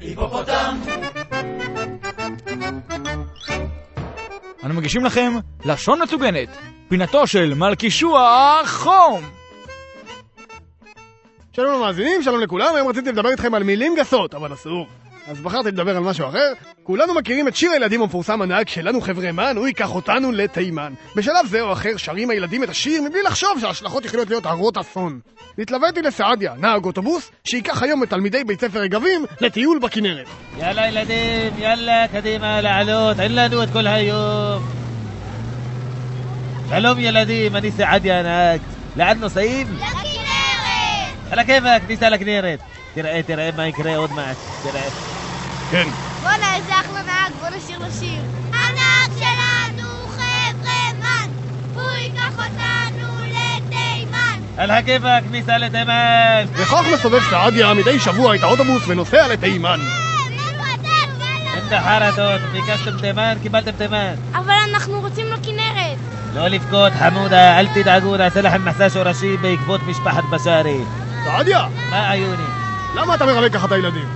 היפופוטם! אנו מגישים לכם לשון מצוגנת, פינתו של מלכישוע חום! שלום למאזינים, שלום לכולם, היום רציתי לדבר איתכם על מילים גסות, אבל אסור. אז בחרתי לדבר על משהו אחר. כולנו מכירים את שיר הילדים המפורסם הנהג שלנו חבר'ה מן, הוא ייקח אותנו לתימן. בשלב זה או אחר שרים הילדים את השיר מבלי לחשוב שההשלכות יכולות להיות הרות אסון. התלוויתי לסעדיה, נהג אוטובוס, שייקח היום את תלמידי בית ספר רגבים לטיול בכנרת. יאללה ילדים, יאללה, קדימה, לעלות, אין לנו את כל היום. שלום ילדים, אני סעדיה הנהג. לאן נוסעים? על הכיפאק, ניסע לכנרת. תראה, תראה מה יקרה עוד מעט. תראה. כן. בואנה, איזה אחלה נהג, בוא נשיר לשיר. הנהג שלנו חבר'ה מן, הוא ייקח אותנו לתימן. על הכיפאק, ניסע לתימן. וכך מסובב סעדיה מדי שבוע את האוטובוס ונוסע לתימן. אין חרטות, ביקשתם תימן, קיבלתם תימן. אבל אנחנו רוצים לכנרת. לא לבכות חמודה, אל תדאגו, נעשה לכם מסע שורשים בעקבות משפחת בשארי. סעדיה, מה עיוני? למה אתה מרמה ככה את הילדים?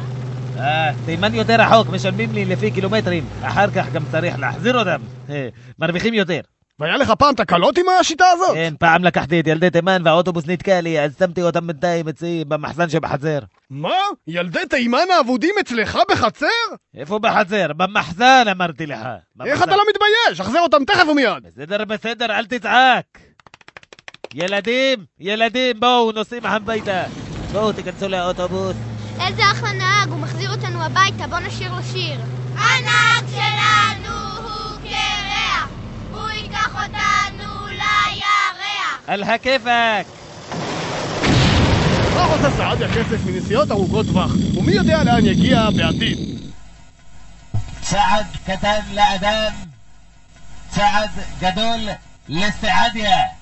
אה, תימן יותר רחוק, משלמים לי לפי קילומטרים. אחר כך גם צריך להחזיר אותם. אה, מרוויחים יותר. והיה לך פעם תקלות עם השיטה הזאת? כן, פעם לקחתי את ילדי תימן והאוטובוס נתקע לי, אז שמתי אותם בינתיים אצלי במחסן שבחצר. מה? ילדי תימן האבודים אצלך בחצר? איפה בחצר? במחסן אמרתי לך. איך במחסן. אתה לא מתבייש? החזר אותם תכף ומיד. בסדר, בסדר, אל תצעק. ילדים, ילדים, בואו, נוסעים הביתה. בואו, תיכנסו לאוטובוס. איזה אחלה נהג, הוא מחזיר אותנו הביתה, בוא נשיר לשיר. הנהג שלנו הוא קרח, הוא ייקח אותנו לירח. על הכיפאק. מה עושה סעדיה כסף מנסיעות ארוכות טווח? ומי יודע לאן יגיע בעתיד? צעד קטן לאדם, צעד גדול לסעדיה.